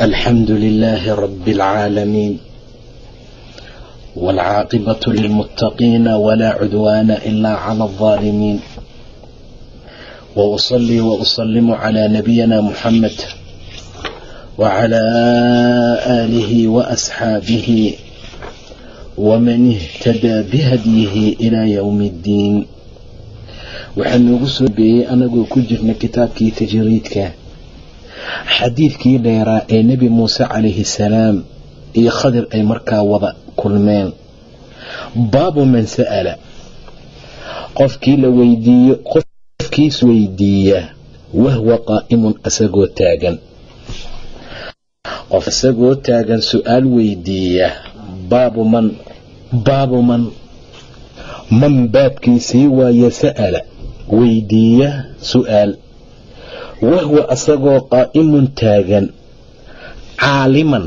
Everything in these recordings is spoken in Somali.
الحمد لله رب العالمين والعاقبة للمتقين ولا عدوان إلا على الظالمين وأصلي وأسلم على نبينا محمد وعلى آله وأصحابه ومن اهتدى بهديه إلى يوم الدين وحنغسو بي أنا قو كجرنا كتاب كي تجريدك xadiidkii dheeraa ee nebi muuse calayhi salaam iyo khadir ay markaa wada kulmeen. Baabu man sa'ala. Qofkii la weydiiyo qofkiis weydiiya wahwa qaa'imun asagoo taagan. Qof isagoo taagan su'aal weydiiya baabu man baabu man man baabkiisii waaye sa'ala. Weydiiya su'aal wahwa asagoo qaa'imun taagan caaliman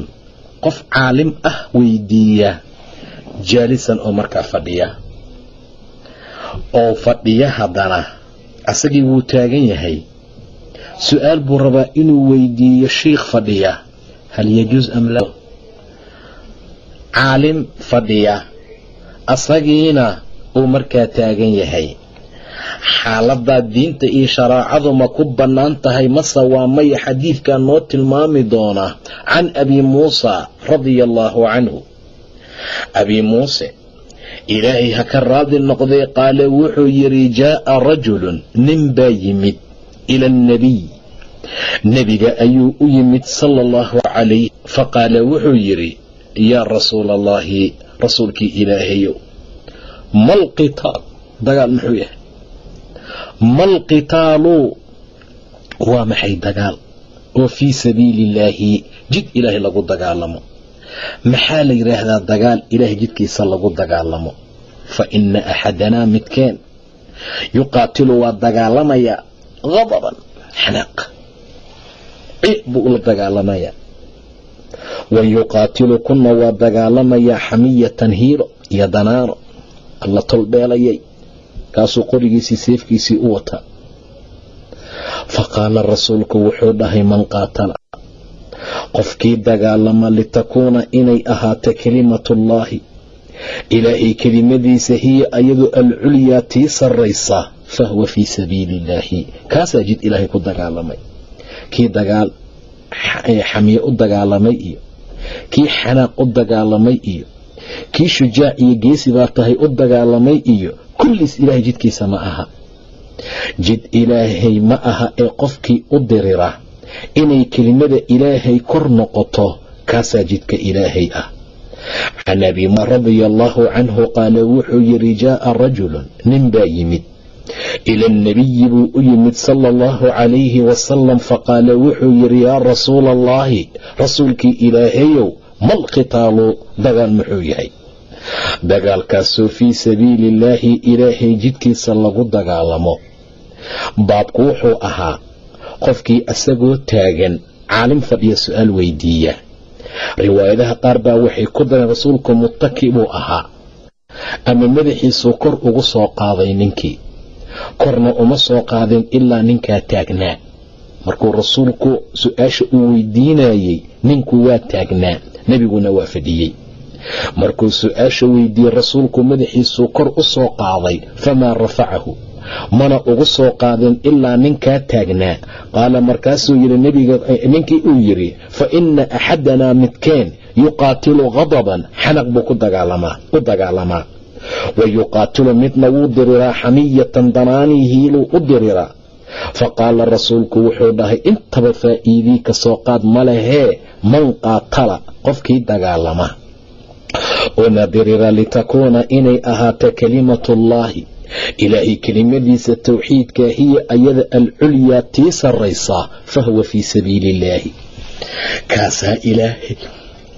qof caalim ah weydiiya jaalisan oo markaa fadhiya. Oo fadhiya haddana asagii wuu taagan yahay. Su'aal buu rabaa inuu weydiiyo shiikh fadhiya hal yajuus am la? Caalim fadhiya asagiina uu markaa taagan yahay xaaladaa diinta iyo sharaacadu ma ku bannaan tahay mase waa maya xadiidkaa noo tilmaami doona. Can abi muusa radia allaahu canhu. Abii muuse ilaahay ha ka raadi noqday qaale wuxuu yidhi jaa'a rajulun nin baa yimid ila annabiy nebiga ayuu u yimid sala allahu calayh faqaala wuxuu yidhi yaa rasuula allaahi rasuulkii ilaahayow mal qitaal dagaal muxuu yahay mal qitaalu? Waa maxay dagaal? Oo fii sabiili illaahi jid ilaahay lagu dagaalamo. Maxaa la yidhaahdaa dagaal ilaahay jidkiisa lagu dagaalamo? Fa inna axadanaa midkeen. Yuqaatilu waa dagaalamayaa qadaban xanaaq. Ciiq buu ula dagaalamayaa wa yuqaatilu kunna waa dagaalamayaa xamiyatan hiiro iyo danaano alla tolbeelayay kaasuu qorigiisii seefkiisii u wataa fa qaala rasuulku wuxuu dhahay man qaatala. Qofkii dagaalama litakuuna inay ahaato kelimatullaahi ilaahay kelimadiisa hiya ayadu alculyaa tii sarraysa fa huwa fii sabiili illaahi kaasaa jid ilaahay ku dagaalamay. Kii dagaal xamiye u dagaalamay iyo kii xanaaq u dagaalamay iyo kii shujaac iyo geesi baa tahay u dagaalamay iyo kulliis ilaahay jidkiisa ma aha. Jid ilaahay ma aha ee qofkii u dirira inay kelimada ilaahay kor noqoto kaasaa jidka ilaahay ah. Can abi radia allaahu canhu qaala wuxuu yidhi jaa'a rajulun nin baa yimid. Ila annabiyi buu u yimid sala allahu calayhi wasalam faqaala wuxuu yidhi yaa rasuula allaahi rasuulkii ilaahayow mal qitaalu dagaal muxuu yahay dagaalkaasoo fii sabiili illaahi ilaahay jidkiisa lagu dagaalamo. Baabku wuxuu ahaa qofkii asagoo taagan caalim fadhiya su'aal weydiiya. Riwaayadaha qaar baa waxay ku dareen rasuulku muttaki buu ahaa. Ama madaxiisuu kor ugu soo qaaday ninkii. Korna uma soo qaadin ilaa ninkaa taagnaa. Markuu rasuulku su'aasha uu weydiinayey ninku waa taagnaa. Nebiguna waa fadhiyey markuu su'aasha weydiiyey rasuulku madaxiisuu kor u soo qaaday famaa rafacahu? Mana ugu soo qaadin ilaa ninkaa taagnaa. Qaala markaasuu yidhi ninkii uu yidhi fa inna axadanaa midkeen yuqaatilu qadaban xanaq buu u dagaalamaa wa yuqaatilu midna wuu diriraa xamiyatan danaanihiiluu u diriraa fa qaala rasuulku wuxuu dhahay intaba faa'iidii ka soo qaad ma lehee man qaatala qofkii dagaalama una dirira litakuuna inay ahaato kelimatullaahi ilaahay kelimadiisa towxiidka hiya ayada alculyaa tii sarraysaa fa huwa fii sabiili illaahi kaasaa ilaahay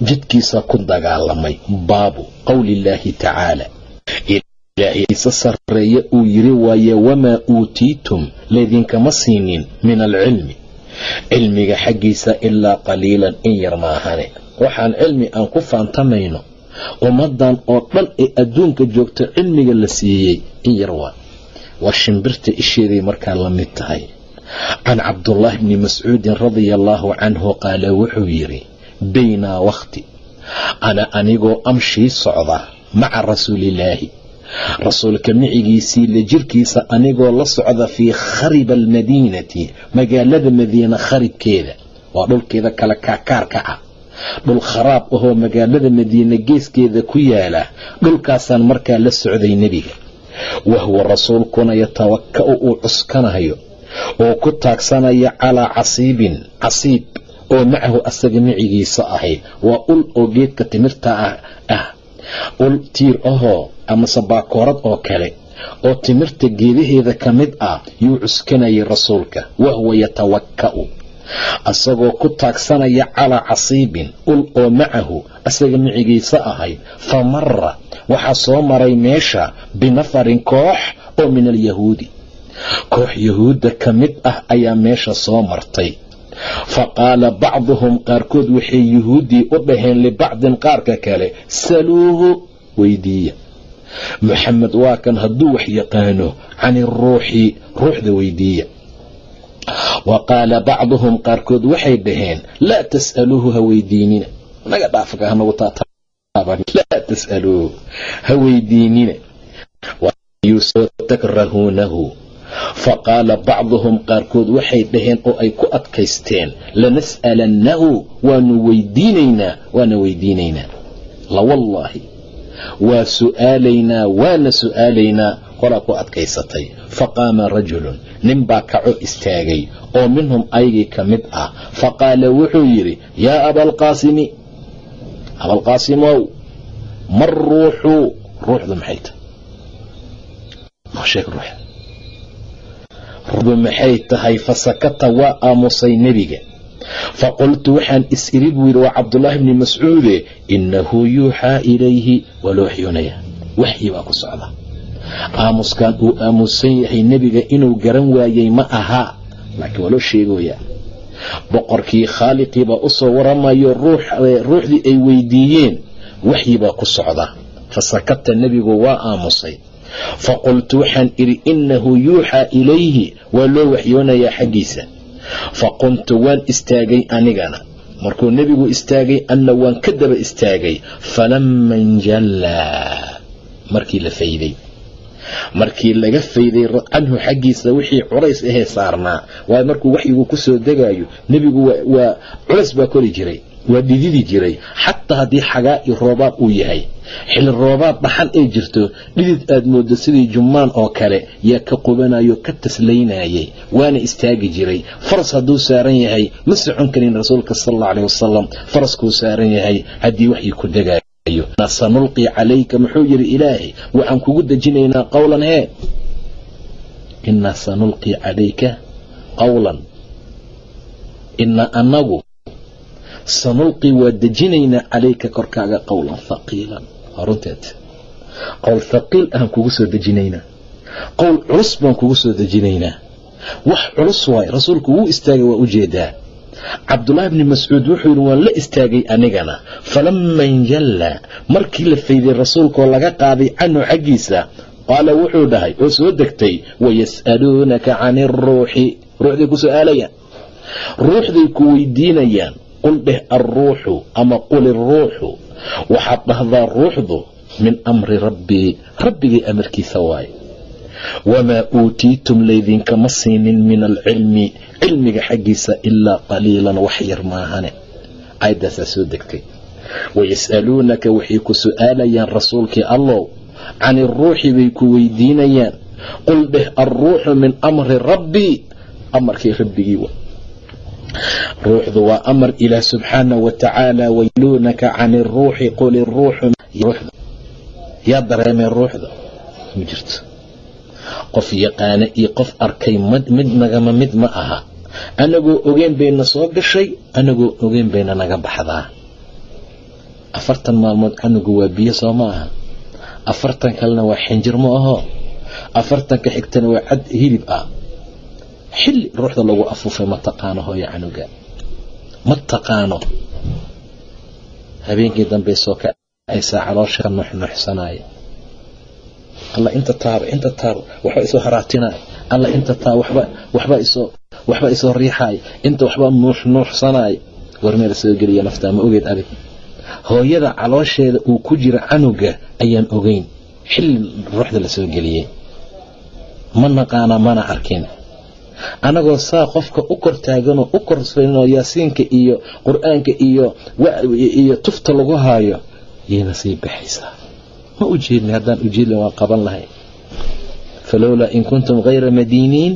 jidkiisa ku dagaalamay baabu qowliillaahi tacaala. Ilaahaysa sarreeye uu yiri waaye wamaa uutiitum laydinkama siinin min alcilmi. Cilmiga xaggiisa ilaa qaliilan in yar maahane. Waxaan cilmi aan ku faantamayno ummaddan oo dhan ee adduunka joogto cilmiga la siiyey in yar waa. Waa shimbirta isheeday markaa la mid tahay. Can cabdullaahi bni mascuudin radia allaahu canhu qaala wuxuu yidhi baynaa wakhti ana anigoo amshii socda maca rasuulillaahi. Rasuulka micigiisii la jirkiisa anigoo la socda fii khariba almadiinati magaalada madiina kharibkeeda waa dhulkeeda kale kaakaarka ah dhul kharaab ahoo magaalada madiine geeskeeda ku yaalla dhulkaasaan markaa la socday nebiga. Wahuwa rasuulkuna yatawaka'u uu cuskanayo oo ku taagsanaya calaa casiibin casiib oo macahu asaga micigiisa ahayd. Waa ul oo geedka timirta ah ul tiir ahoo amase baakoorad oo kale oo timirta geedaheeda ka mid ah yuu cuskanayay rasuulka. Wahuwa yatawaka'u asagoo ku taagsanaya calaa casiibin ul oo macahu asaga micigiisa ahayd. Fa mara waxaa soo maray meesha binafarin koox oo min alyahuudi koox yahuudda ka mid ah ayaa meesha soo martay. Fa qaala bacduhum qaarkood waxay yuhuuddii u dhaheen libacdin qaarka kale saluuhu weydiiya. Moxamed waa kan hadduu wax yaqaano can iruuxi ruuxda weydiiya wa qaala bacduhum qaarkood waxay dhaheen laa tas'aluuhu ha weydiinina naga dhaafka hanagu laa tas'aluuhu ha weydiinina yuusoo takrahuunahu. Fa qaala bacduhum qaarkood waxay dhaheen oo ay ku adkaysteen lanas'alannahu waanu weydiinaynaa waana weydiinaynaa. Lawallaahi waa su'aalaynaa waana su'aalaynaa qolaa ku adkaysatay. Fa qaama rajulun nin baa kaco istaagay oo minhum aygii ka mid ah. Fa qaala wuxuu yidhi yaa abaalqaasimi abaalqaasimow mar ruuxu ruuxdu maxay tahay? Ruuxdu maxay tahay? Fasakata waa aamusay nebiga. Faqultu waxaan is iri buu yidhi waa cabdullaahi bni mascuude innahu yuuxaa ilayhi waxyoonaya waxyi baa ku socda aamuskan uu aamusan yahay nebiga inuu garan waayey ma aha. Laakiin waa loo sheegoyaa boqorkii khaaliqii baa u soo waramayo ruuxdii ay weydiiyeen waxyi baa ku socda. Fasakata nebigu waa aamusay. Faqultu waxaan idhi innahu yuuxaa ilayhi waa loo waxyoonayaa xaggiisa. Faqumtu waan istaagay anigana. Markuu nebigu istaagay anna waan ka daba istaagay. Falama injallaa markii la fayday markii laga fayday canhu xaggiisa wixii culays ahee saarnaa. Waayo markuu waxyigu ku soo degaayo nebigu waa culays baa kori jiray waa dhididi jiray. Xataa haddii xagaa iyo roobaad uu yahay. Xilli roobaad dhaxan ay jirto dhidid aad mooddo sidii jummaan oo kale yaa ka qubanayo ka taslaynayay waana istaagi jiray. Faras hadduu saaran yahay ma socon karin rasuulka sal alla aleh wasalam faraskuu saaran yahay haddii waxii ku degaayo sanulqii calayka muxuu yidhi ilaahay waxaan kugu dejinaynaa qowlan hee. Inaa sanulqii calayka qowlan. Ina anagu sanulqii waa dejinaynaa calayka korkaaga qowlan haqiilan waa runteed qowl haqiil ahaan kugu soo dejinaynaa qowl culus baan kugu soo dejinaynaa wax culus waay rasuulku wuu istaagay waa u jeedaa cabdullaahi bni mascuud wuxuu yidhi waan la istaagay anigana. Falama injallaa markii la fayday rasuulkaoo laga qaaday canhu xaggiisa qaala wuxuu dhahay oo soo degtay wayas'aluunaka can iruuxi ruuxday ku su'aalayaan ruuxday ku weydiinayaan qul dheh alruuxu ama qul iruuxu waxaad dhahdaa ruuxdu min amri rabbii rabbigay amarkiisa waaye wamaa uutiitum laydinkama siinin min alcilmi cilmiga xaggiisa ilaa qaliilan wax yar maahane aayaddaasaa soo degtay. wayas'aluunaka waxay ku su'aalayaan rasuulkii allow can iruuxi bay ku weydiinayaan qul dheh alruuxu min amri rabbii amarkii rabbigii wa ruuxdu waa amar ilaah subxaana wa tacaala wayluunaka can iruuxi qul iruuxu yaa dareemay ruuxda ma jirto qof yaqaana iyo qof arkay mid nagama mid ma aha. Anagoo ogeyn bayna soo gashay anagoo ogeyn bayna naga baxdaa. Afartan maalmood canugu waa biyo soo ma aha. Afartan kalena waa xinjir ma aho. Afartanka xigtana waa cad hilib ah. Xilli ruuxda lagu afuufay ma taqaano hooyo canuga? Ma taqaano? Habeenkii dambey soo kacaysaa caloosha ka alla inta taaba inta taaba waxba isoo haraatinaya alla inta taaba waxba isoo waxba isoo riixaaya inta waxba nuux nuuxsanaya warmee la soo geliya naftaa ma ogeed adig hooyada caloosheeda uu ku jira canuga ayaan ogeyn. Xilli ruuxda la soo geliyey ma naqaana mana arkin. Anagoo saa qofka u kor taaganoo u korsanoo yaasiinka iyo qur'aanka iyo iyo tufta lagu haayo yayna sii baxaysaa ma ujeednay haddaan ujeedla waan qaban lahay? Falowlaa in kuntum hayra madiiniin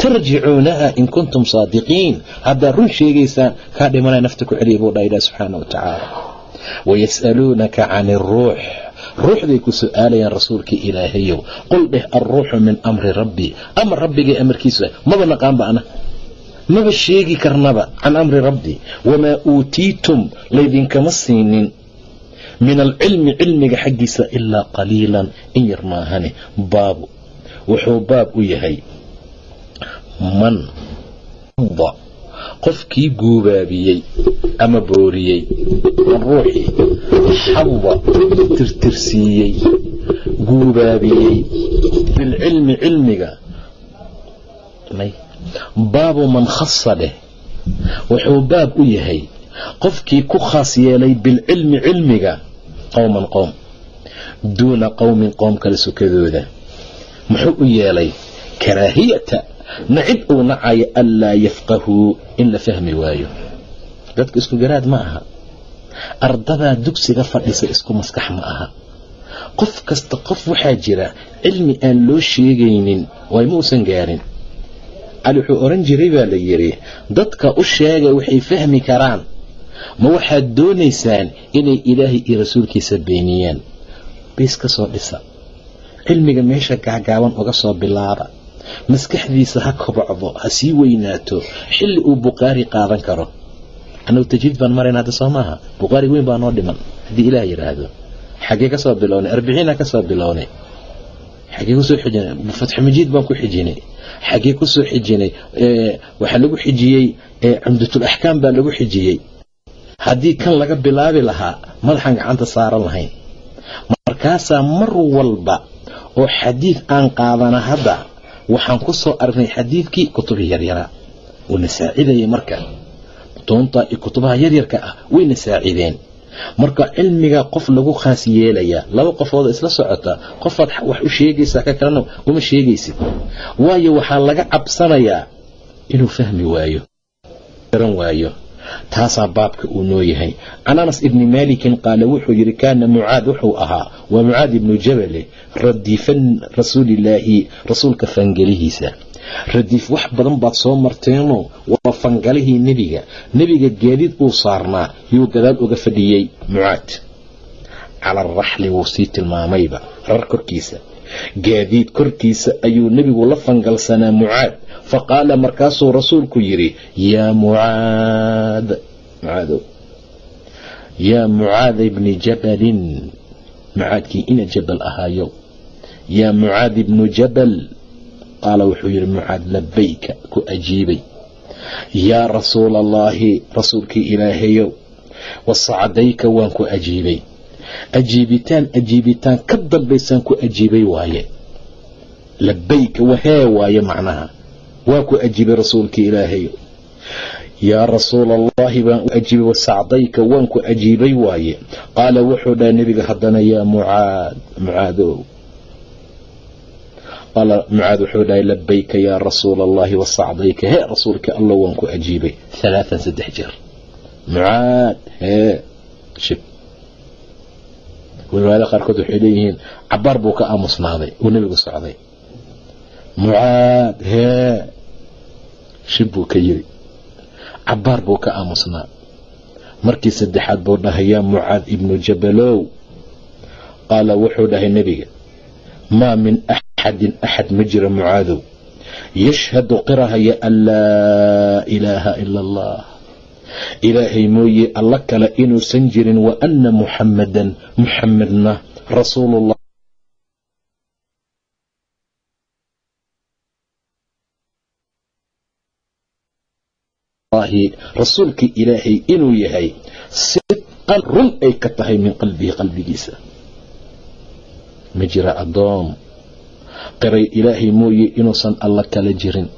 tarjicuunaha in kuntum saadiqiin. Haddaad run sheegaysaan kaa dhimanaya nafta ku celiya buu dha ilah subxaana wa tacaala. Wayas'aluunaka can iruux ruuxday ku su'aalayaan rasuulkii ilaahayow. Qul dheh alruuxu min amri rabbi. Amar rabbigay amarkiisa maba naqaanba ana. Maba sheegi karnaba can amri rabbi. Wamaa uutiitum laydinkama siinin min alcilmi cilmiga xaggiisa ilaa qaliilan. In yar maahane baabu. Wuxuu baab u yahay man qofkii guubaabiyey ama booriyey man ruuxii xada tirtirsiiyey guubaabiyey bilcilmi cilmiga. Baabu man khasa dheh wuxuu baab u yahay qofkii ku khaas yeelay bilcilmi cilmiga qowman qowm duuna qowmin qoom kale sukadooda. Muxuu u yeelay karaahiyata nacib uu nacayo anlaa yafqahuu in la fahmi waayo. Dadka isku garaad ma aha. Ardadaa dugsiga fadhisa isku maskax ma aha. Qof kasta qof waxaa jira cilmi aan loo sheegaynin waay ma uusan gaarin. Cali wuxuu oran jiray baa la yidhi dadka u sheega waxay fahmi karaan ma waxaad doonaysaan inay ilaahay iyo rasuulkiisa beeniyaan? Biis ka soo dhisa. Cilmiga meesha gaagaaban uga soo bilaaba. Maskaxdiisa ha kobocdo ha sii weynaato. Xilli uu bukhaari qaadan karo. Annagu tajriid baan marayna hadda soo maaha? Bukhaari weyn baa noo dhiman haddii ilaah yidhaahdo xaggee ka soo bilownay? Arbiciina ka soo bilownay. Xaggee ku soo xijinay? Fatxumajiid baan ku xijinay. Xaggee ku soo xijinay waxaa lagu xijiyey cumdatul axkaam baa lagu xijiyey haddii kan laga bilaabi lahaa madaxaan gacanta saaran lahayn. Markaasaa mar walba oo xadiid aan qaadana hadda waxaan ku soo aragnay xadiidkii kutubihii yaryaraa wayna saacidayay marka. Mutuunta iyo kutubaha yaryarka ah wayna saacideen. Marka cilmiga qof lagu khaas yeelayaa laba qofooda isla socota qofaad wax u sheegaysaa ka kalena uma sheegaysid. Waayo waxaa laga cabsanayaa inuu fahmi waayo garan waayo taasaa baabka uu noo yahay. Can ibni maalikin qaala wuxuu yidhi kaana mucaad wuxuu ahaa waa mucaad ibnu jabale radiifan rasuulilaahi rasuulka fangelihiisa. Radiif wax badan baad soo marteenoo waa fangalihii nebiga. Nebiga gaadiid uu saarnaa yuu gadaal uga fadhiyey mucaad. Cala araxli wuu sii tilmaamayba rar korkiisa gaadiid korkiisa ayuu nebigu la fangalsanaa mucaad. Fa qaala markaasuu rasuulku yidhi yaa mucaad mucaadow yaa mucaada ibni jabalin mucaadkii ina jabal ahaayo. Yaa mucaad ibnu jabal qaala wuxuu yidhi mucaad labayka ku ajiibay. Yaa rasuula allaahi rasuulkii ilaahayow wasacdayka waan ku ajiibay ajiibitaan ajiibitaan ka dambaysaan ku ajiibay waaye. Labayka wahee waaye macnaha. Waa ku ajiibay rasuulkii ilaahayow yaa rasuula allaahi baan u ajiibay wasacdayka waan ku ajiibay waaye. Qaala wuxuu dhaha nebiga haddana yaa mucaad mucaadow qaala mucaad wuxuu dhahay labayka yaa rasuula allaahi wasacdayka hee rasuulka alla waan ku ajiibay. Halaatan saddex jeer. Mucaad hee shib riwaayada qaarkood waxay leeyihiin cabaar buu ka aamusnaaday uu nebigu socday. Mucaad hee shib buu ka yiri cabaar buu ka aamusnaa. Markii saddexaad buu dhahay yaa mucaad ibnu jabalow qaala wuxuu dhahay nebiga maa min axadin axad ma jira mucaadow yashhadu qirahaya an laa ilaaha ila allah ilaahay mooye alla kale inuusan jirin wa ana muxammadan muxamedna rasuulullah. Rasuulkii ilaahay inuu yahay sidqan run ay ka tahay min qalbihi qalbigiisa. Ma jira addoon qiray ilaahay mooye inuusan alla kala jirin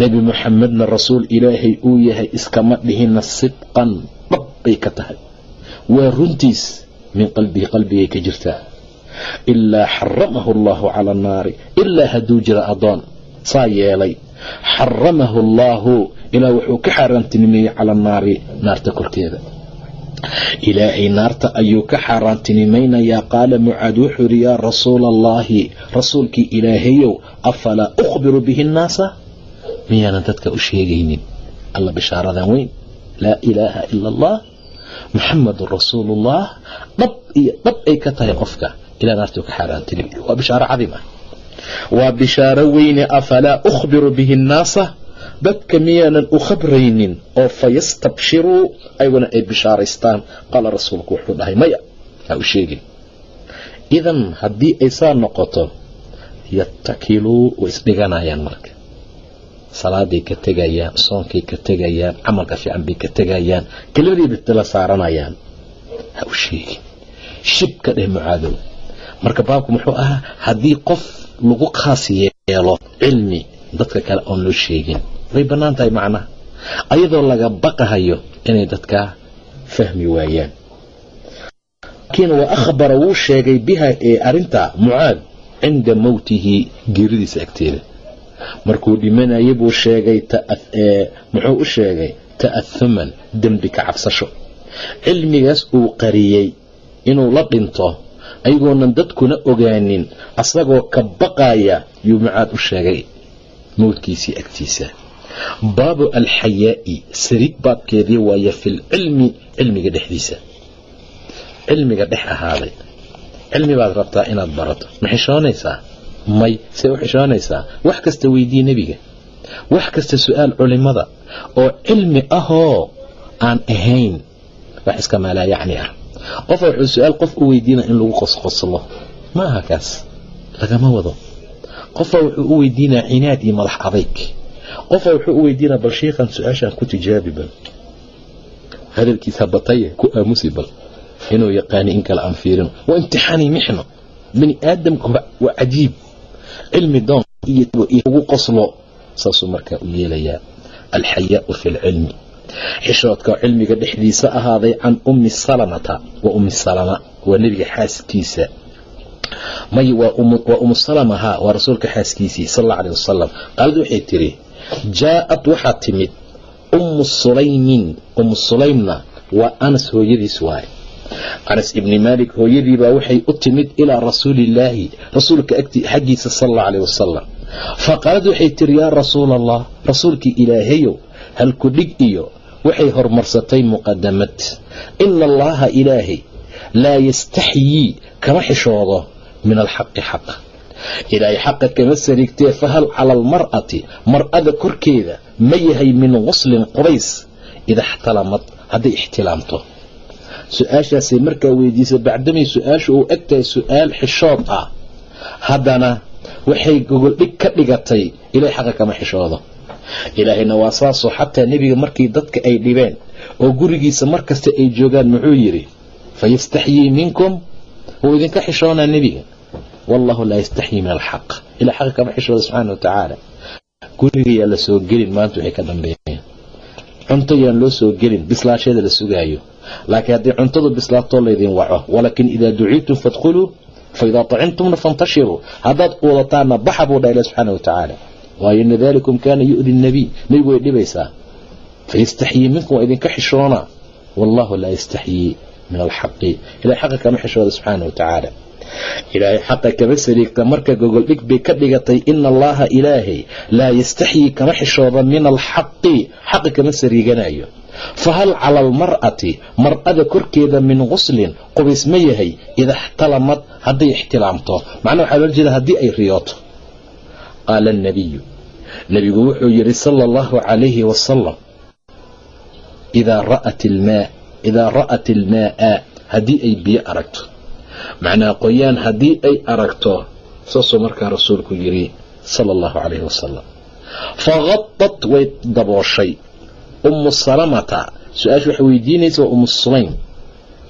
nebi muxamedna rasuul ilaahay uu yahay iskama dhihina sidqan dhab bay ka tahay. Waa runtiis min qalbihi qalbigay ka jirtaa. Ilaa xaramahu allaahu cala annaari ilaa hadduu jira addoon saa yeelay. Xaramahu allaahu ilaa wuxuu ka xaaraantinimeeyey cala annaari naarta korkeeda. Ilaahay naarta ayuu ka xaaraantinimaynayaa. Qaala mucaad wuxuu yidhi yaa rasuula allaahi rasuulkii ilaahayow afalaa ukhbiru bihi nnaasa miyaanan dadka u sheegaynin? Alla bishaaradan weyn. Laa ilaaha ila allah muxamadun rasuulullah. Dhab iyo dhab ay ka tahay qofka. Ilaa naartuu ka xaaraantinimay waa bishaaro cadiim ah. Waa bishaaro weyne afalaa ukhbiru bihi nnaasa. Dadka miyaanan u khabraynin oo fayastabshiruu ayaguna ay bishaaraystaan. Qaala rasuulku wuxuu dhahay maya ha u sheegin. Idan haddii ay saa noqoto yatakiluu way isdhiganayaan marka salaaday ka tegayaan soonkay ka tegayaan camalka fiican bay ka tegayaan kelimadii bitala saaranayaan. Ha u sheegin. Shib ka dheh mucaadow. Marka baabku muxuu ahaa haddii qof lagu khaas yeelo cilmi dadka kale oon loo sheegin. Way bannaan tahay macnaha. Ayadoo laga baqahayo inay dadkaa fahmi waayaan. Laakiin wa akhbara wuu sheegay biha ee arrintaa mucaad cinda mowtihi geeridiisa agteeda markuu dhimanayay buu sheegay muxuu u sheegay ta'ahuman dembi ka cabsasho. Cilmigaas uu qariyey inuu la dhinto ayagoonan dadkuna ogaanin asagoo ka baqaya yuu mucaad u sheegay mowdkiisii agtiisa. Baabu alxayaa'i sariig baabkeedii waaye filcilmi cilmiga dhexdiisa. Cilmiga dhex ahaaday. Cilmi baad rabtaa inaad barato ma xishoonaysaa may see u xishoonaysaa wax kasta weydii nebiga. Wax kasta su'aal culimada oo cilmi ahoo aan ahayn. Wax iska maalaa yacni ah. Qofa wuxuu su'aal qof u weydiina in lagu qosqoslo. Ma aha kaas. Lagama wado. Qofa wuxuu u weydiinaa cinaad iyo madax adayg qofa wuxuu u weydiinaa bal sheikhan su'aashaan ku tijaabi bal. Hadalkiisa bataye ku aamusi bal. Inuu yaqaani in kale aan fiirino waa imtixaani mixno. Bani aadamka waa cajiib cilmi doon ugu qoslo saasuu markaa u yeelayaa alxayaau fi lcilmi xishoodka cilmiga dhexdiisa ahaaday can ummi salamata wa ummi salama waa nebiga xaaskiisa. May waa umu salama haa waa rasuulka xaaskiisii sal alla aleh wasalam qaalad waxay tiri jaa-ad waxaa timid ummu sulaymin. Ummu sulaymna waa anas hooyadiis waaye anas ibni maalik hooyadiibaa waxay u timid ilaa rasuulillaahi rasuulka xaggiisa sal alla aleh wasalam fa qaalad waxay tiri yaa rasuula allah rasuulkii ilaahayow halku dhig iyo waxay horumarsatay muqadamad ina allaha ilaahay laa yastaxyii kama xishoodo min alxaqi xaqa. Ilaahay xaqa kama sariigtee fahal cala almar'ati mar'ada korkeeda ma yahay min guslin qubays ida ixtalamad hadday ixtilaamto su'aashaasay markaa weydiisa bacdamay su'aashu uu eg tahay su'aal xishood ah. Haddana waxay gogoldhig ka dhigatay ilahay xaqa kama xishoodo. Ilaahayna waa saasoo xataa nebiga markii dadka ay dhibeen oo gurigiisa mar kasta ay joogaan muxuu yidhi fayastaxyii minkum wuu idinka xishoonaa nebiga. Wallahu laa yastaxyii min alxaq ila xaqa kama xishooda subxaana wa tacaala guriga la soo gelin maanta waxay ka dambeeyeen cunto yaan loo soo gelin bislaasheeda la sugaayo. Laakiin haddii cuntadu bislaatoo laydin waco walaakin idaa duciitum fadkhuluu faidaa tacimtumna fantashiruu. Haddaad uudataanna baxa buu dha ila subxaana wa tacaala. Waayo ina dalikum kaana yu'di nabiy nebigu way dhibaysaa. Fayastaxyii minkum waa idinka xishoonaa. Wallahu laa yastaxyii min alxaqi ilahay xaqa kama xishooda subxaana wa ilaahay xaqa kama sariigta marka gogoldhig bay ka dhigatay ina allaha ilaahay laa yastaxyii kama xishooda min alxaqi xaqa kama sariiganayo fahal cala almar'ati mar'ada korkeeda min guslin qubays ma yahay ida ixtalamad hadday ixtilaamto. Macnaha waxaa loola jeeda haddii ay riyooto. Qaala anabiyu nebigu wuxuu yidhi sala allahu calayhi wasalam idaa ra'at ilmaa idaa ra'at ilmaa'a haddii ay biyo aragto macnaa qoyaan haddii ay aragto saasuu markaa rasuulku yidhi sala allahu calayhi wasalam faqadad way dabooshay. Ummu salamata su'aasha waxay weydiinaysa waa ummu sulaym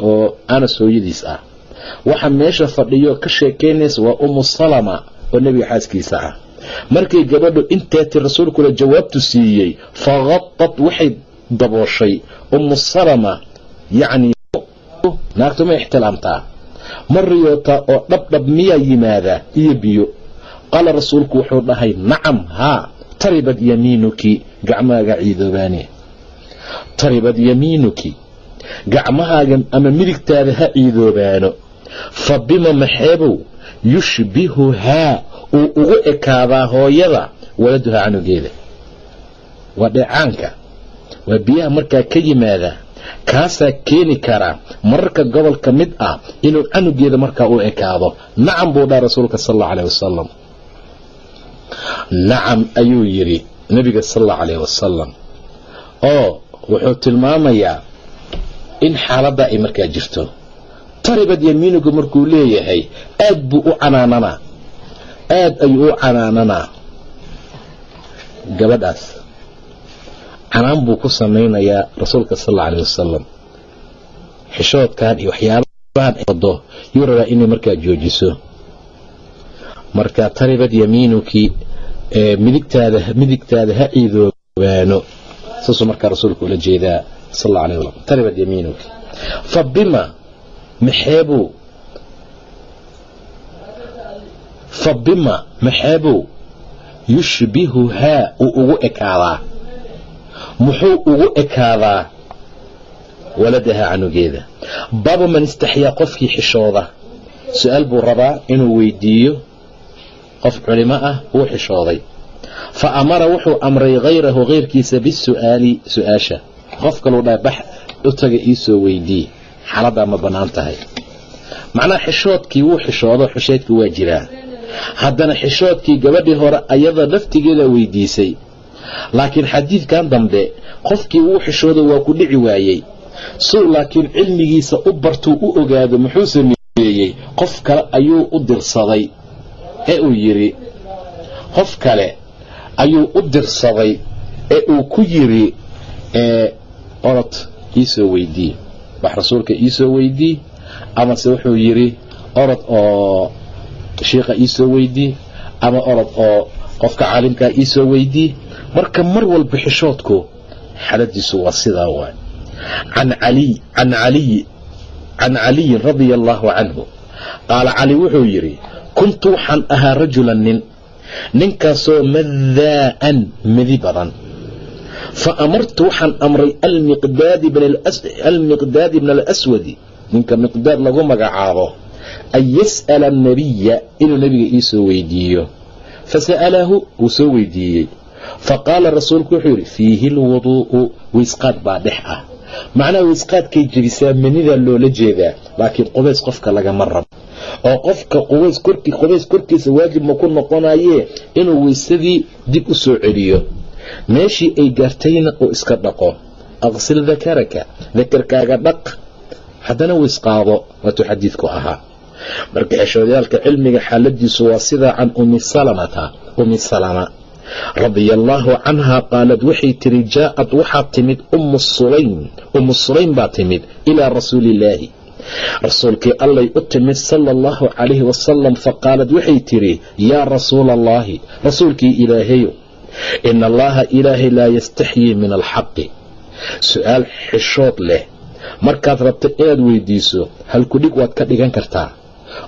oo anas hooyadiis ah. Waxa meesha fadhiyo ka sheekaynaysa waa ummu salama oo nebiga xaaskiisa ah. Markay gabadhu inteeti rasuulkula jawaabtu siiyey faqadad waxay dabooshay. Ummu salama yacni naagtu ma ixtilaamtaa ma riyootaa oo dhabdhab miyaa yimaadaa iyo biyo. Qaala rasuulku wuxuu dhahay nacam haa taribad yamiinuki gacmahaaga ciidoobaani. Taribad yamiinuki gacmahaaga ama midigtaada ha ciidoobaano. Fa bima maxeebow yushbihuhaa uu ugu ekaadaa hooyada waladuhaa canugeeda. Waa dheecaanka. Waa biyaha markaa ka yimaada kaasaa keeni karaa mararka gobolka mid ah inuu canugeeda markaa u ekaado. Nacam buu dhaha rasuulka sal allau alayh wasalam nacam ayuu yidhi nebiga sal allau alayh wasalam oo wuxuu tilmaamayaa in xaaladda ay markaa jirto. Taribad yamiinigu markuu leeyahay aad buu u canaananaa. Aad ayuu u canaananaa. Gabadhaas canaan buu ku samaynayaa rasuulka sal alla alayh wasalam xishoodkan iyo waxyaabahan wado yuu rabaa inay markaa joojiso. Marka taribad yamiinuki midigtaada midigtaada ha ciidoobaano. Saasuu markaa rasuulka ula jeedaa sal alla alayh wasalam taribad yamiinuki. Fa bima maxeebuu? Fa bima maxeebuu? Yushbihuhaa uu ugu ekaadaa muxuu ugu ekaadaa waladahaa canugeeda. Baabu man istaxyaa qofkii xishooda. Su'aal buu rabaa inuu weydiiyo qof culimo ah wuu xishooday. Fa amara wuxuu amray hayrahu hayrkiisa bisu'aali su'aasha. Qof kaluu dhaha bax u taga iisoo weydii. Xaaladdaa ma bannaan tahay. Macnaha xishoodkii wuu xishoodo xusheedkii waa jiraa. Haddana xishoodkii gabadhii hore ayada laftigeeda weydiisay laakiin xadiidkan dambe qofkii uu xishooda waa ku dhici waayey. Suu laakiin cilmigiisa u bartuu u ogaado muxuu sameeyey qof kale ayuu u dirsaday ee uu yidhi. Qof kale ayuu u dirsaday ee uu ku yidhi orod iisoo weydii wax rasuulka iisoo weydii amase wuxuu yidhi orod oo shiikha iisoo weydii ama orod oo qofka caalimkaa iisoo weydii marka mar walba xishoodku xaladiisu waa sidaa waay. Can caliy can caliyi can caliyin radia allaahu canhu qaala cali wuxuu yidhi kuntu waxaan ahaa rajulan nin ninkaasoo madaa'an midi badan. Fa amartu waxaan amray almiqdaadi bna alaswadi. Ninka miqdaad lagu magacaabo an yas'ala annabiya inuu nebiga iisoo weydiiyo. Fasa'alahu wuu soo weydiiyey faqaala rasuulku wuxuu yidhi fiihi lwuduu'u weysqaad baa dhex ah. Macnaha weysqaadkay jebisaa manidaa loola jeedaa laakiin qubays qofka lagama rabo. Oo qofka qubays korki qubays korkiisa waajib ma ku noqonayee inuu weysadii dib u soo celiyo. Meeshii ay gaartayna uu iska dhaqo. Aqsil dakaraka dakarkaaga dhaq. Haddana weysqaado waatuu xadiidku ahaa. Marka xeshoodyaalka cilmiga xaaladiisu waa sidaa can umi salamata umi salama radia allaahu canhaa qaalad waxay tiri jaa'ad waxaa timid ummu sulaym. Ummu sulaym baa timid ilaa rasuuliillaahi rasuulkii allay u timid sala allahu calayhi wasalam faqaalad waxay tidhi yaa rasuula allaahi rasuulkii ilaahayow ina allaha ilaahay laa yastaxyii min alxaqi. Su'aal xishood leh. Markaad rabta inaad weydiiso halkudhig waad ka dhigan kartaa.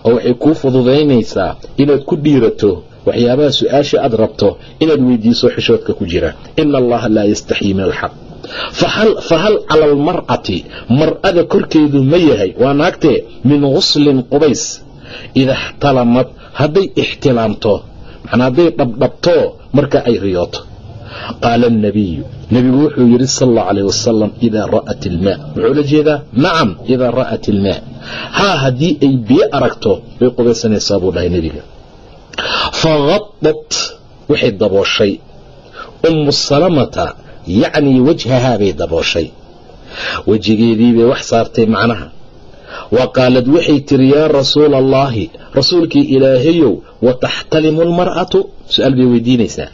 Oo waxay kuu fududaynaysaa inaad ku dhiirato waxyaabaha su'aasha aad rabto inaad weydiiso xishoodka ku jira. Ina allaha laa yastaxyii min alxaq. Fa hal cala almar'ati mar'ada korkeedu ma yahay. Waa naagtee min guslin qubays. Ida ixtalamad hadday ixtilaamto macnaa hadday dhabdhabto marka ay riyooto. Qaala anabiyu nebigu wuxuu yidhi sal allau calayh wasalam idaa ra'at ilmaa wuxuu la jeedaa? Nacam idaa ra'at ilmaa haa haddii ay biyo aragto way qubaysanaysaa buu dhahay nebiga faqadad waxay dabooshay ummu salamata yacnii wajhahaa bay dabooshay wejigeedii bay wax saartay macnaha wa qaalad waxay tiri yaa rasuula allaahi rasuulkii ilaahayow wa taxtalimu almar'atu su'aal bay weydiinaysaa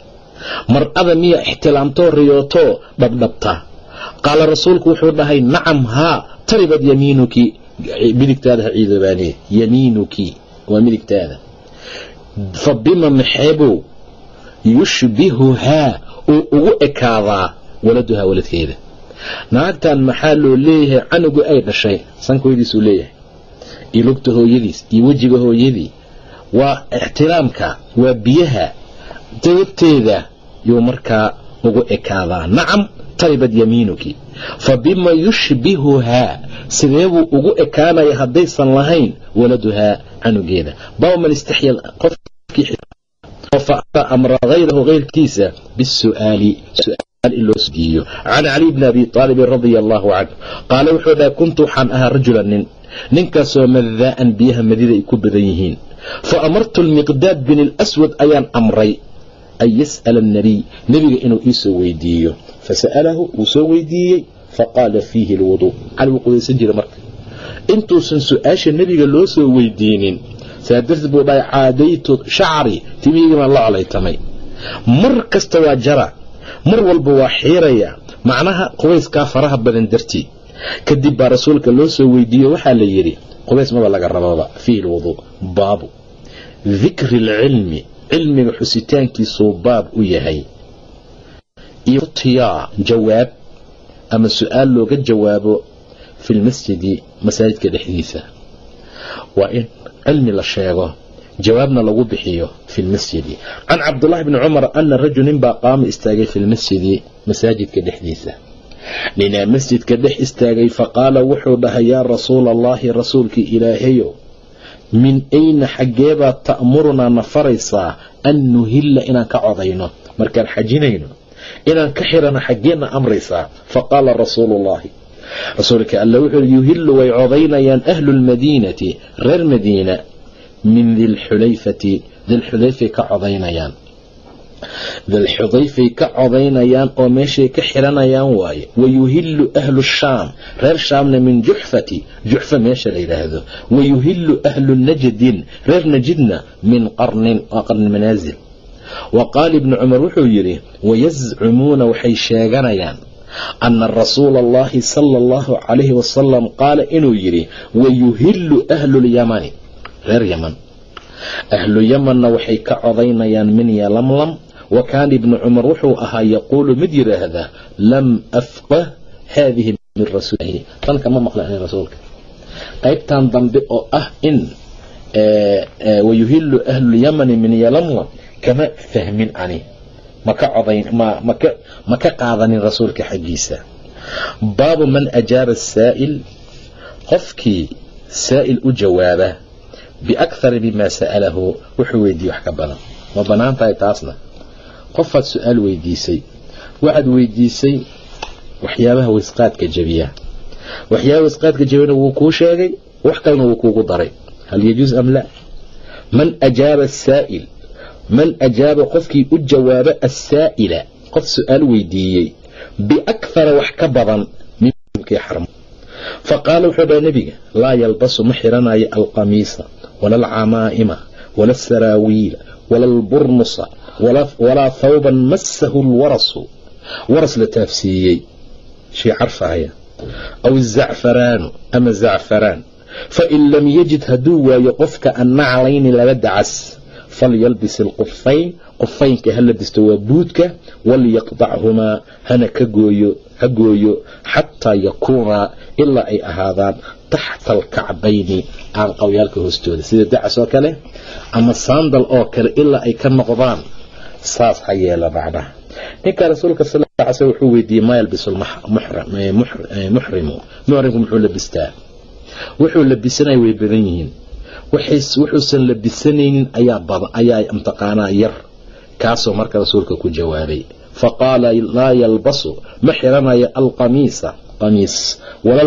mar'ada miya ixtilaamtoo riyootoo dhabdhabta qaala rasuulku wuxuu dhahay nacam haa taribad yamiinuki midigtaada ha ciidoobaaniye yamiinuki waa midigtaada fa bima maxeebow yushbihuhaa uu ugu ekaadaa waladuhaa waladkeeda naagtan maxaa loo leeyahay canugu ay dhashay sankoydiisuu leeyahay iyo lugta hooyadiis iyo wejiga hooyadii waa ixtiraamka waa biyaha dababteeda yuu markaa ugu ekaadaa nacam taribad yamiinuki fa bima yushbihuhaa sideebuu ugu ekaanaya haddaysan lahayn waladuhaa canugeeda bawman istaxya qofkii amra hayrahu hayrkiisa bisu'aali in loo sugiiyo can cali bni abi aalibin radia allaahu canhu qaala wuxuu dhahay kuntu waxaan ahaa rajulan nin ninkaasoo madaa'an biyaha madida ay ku badan yihiin fa amartu lmiqdaad bin اlaswad ayaan amray an yas'ala annabiy nebiga inuu iisoo weydiiyo. Fasa'alahu wuu soo weydiiyey faqaala fiihi lwuduu cali wuu qudaysan jira marka. Intuusan su'aasha nebiga loo soo weydiinin saa darteed buu dhahay caadaytu shacri timihigiibaan la colaytamay mar kasta waa jara mar walba waa xiiraya. Macnaha qubayskaa faraha badan dartii kadib baa rasuulka loo soo weydiiyo waxaa la yidhi qubays maba laga rababa fiihi lwuduu baabu. Dikri alcilmi cilmiga xusitaankiisuu baab u yahay. Iyo tiyaa jawaab ama su'aal looga jawaabo fi lmasjidi masaajidka dhexdiisa. Waa in cilmi la sheego jawaabna lagu bixiyo fi lmasjidi can cabdullaahi bni cumar ana rajul nin baa qaama istaagay fi lmasjidi masaajidka dhexdiisa. Ninaa masjidka dhex istaagay faqaala wuxuu dhahay yaa rasuula allaahi rasuulkii ilaahayow min ayna xaggeebaad ta'murunaa na faraysaa an nuhilla inaan ka codayno. Markaan xajinayno inaan ka xirano xaggeedna amraysaa faqaala rasuuluullaahi rasuulka alla wuxuu yuhillu way codaynayaan ahlu lmadiinati reer madiina min dilxulayfati dilxulayfay ka codaynayaan dilxudayfay ka codaynayaan oo meeshay ka xiranayaan waaye. Wayuhillu ahlu shaam reer shaamna min juxfati juxfa meesha la yidhaahdo. Wayuhillu ahlu najdin reer najidna min qarnin waa qarni manaasil wa qaala ibnu cumar wuxuu yidhi wayazcumuuna waxay sheeganayaan ana rasuula allahi sala allahu calayhi wasalam qaala inuu yidhi wayuhillu ahlu lyamani reer yaman. Ahlu yamanna waxay ka codaynayaan min yalamlam wa kaana ibnu cumar wuxuu ahaa yaquulu mid yidhaahdaa lam afqah haadihi min rasuulihi. Tan kama maqlan rasuulka. Qaybtan dambe oo ah in wayuhillu ahlulyamani min yalamlam kama fahmin ani. Maka codayn ma ka qaadanin rasuulka xaggiisa. Baabu man ajaaba asaa'il qofkii saa'il u jawaaba biakhari mima sa'alahu wuxuu weydiiyey wax ka badan. Ma bannaan tahay taasna qofaad su'aal weydiisay. Waxaad weydiisay waxyaabaha wisqaadka jebiya waxyaabaha wisqaadka jebiyana wuu kuu sheegay wax kalena wuu kuugu daray. Hal yajuus am la man ajaaba asaa'il man ajaaba qofkii u jawaaba assaa'ila qof su'aal weydiiyey biakhara wax ka badan minkii xarmo faqaala wuxuu dhaha nebiga laa yalbasu ma xiranayo alqamiisa wala alcamaa'ima wala alsaraawiila wala alburnusa walaa thawban massahu lwarasu waras la taafsiiyey shii carfahaya aw izacfaraanu ama zacfaraan fain lam yajid hadduu waayo qofka annaclayni laba dacas falyalbis ilqufayn qufaynka ha labisto waa buudka walyaqdachumaa hana ka gooyo ha gooyo xataa yakuunaa ilaa ay ahaadaan taxta alkacbayni aanqawyaalka hoostooda sida dacas oo kale ama saandal oo kale ilaa ay ka noqdaan saas ha yeela macnaha. Ninka rasuulka sal sl wuxuu weydiiyey maa yalbisu muxrimu muxrimku muxuu labistaa wuxuu labisanaya way badan yihiin. Wuxuusan labisanaynin ayaa mtaqaanaa yar. Kaasoo marka rasuulka ku jawaabay faqaala laa yalbasu ma xiranayo alqamiisa. Qamiis. Wala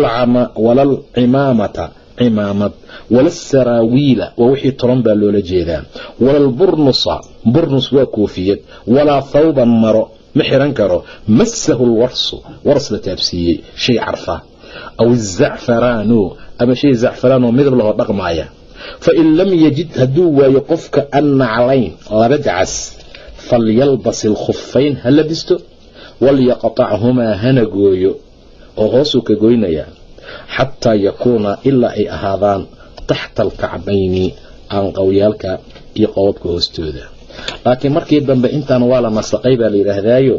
alcimaamata cimaamad wala asaraawiila waa wixii toban baa loola jeedaa. Wala alburnusa burnus waa koofiyad. Walaa thawban maro ma xiran karo. Massahu lwarsu wars la taabsiiyey shay carfa. Aw izacfaraanu ama shay zacfaraan oo midab lahoo dhaqmaaya. Fain lam yajid hadduu waayo qofka annaclayn laba dacas falyalbas ilkhufayn ha labisto walyaqtachumaa hana gooyo. Oo hoosuu ka goynayaa xataa yakuuna ilaa ay ahaadaan taxta alkacbayni aanqowyaalka iyo qobabka hoostooda. Laakiin markii dambe intaan waa la nasaqay baa la yidhaahdaayo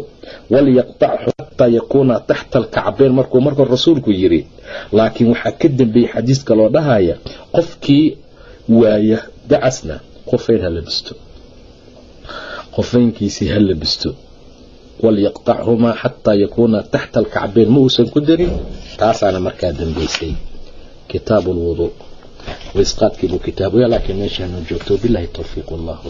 walyaqtachu xataa yakuuna taxta alkacbayn markuu markuu rasuulku yidhi laakiin waxaa ka dambeeyey xadiis kaloo dhahaya qofkii waaya dacasna qofayn ha labisto qofaynkiisii ha labisto walyaqtachumaa xataa yakuuna taxta alkacbayn ma uusan ku darin taasaana markaa dambaysay kitaabu lwuduu waisqaadkiibuu kitaabaya laakiin meeshaanu joogto bilahi towfiiq wallahu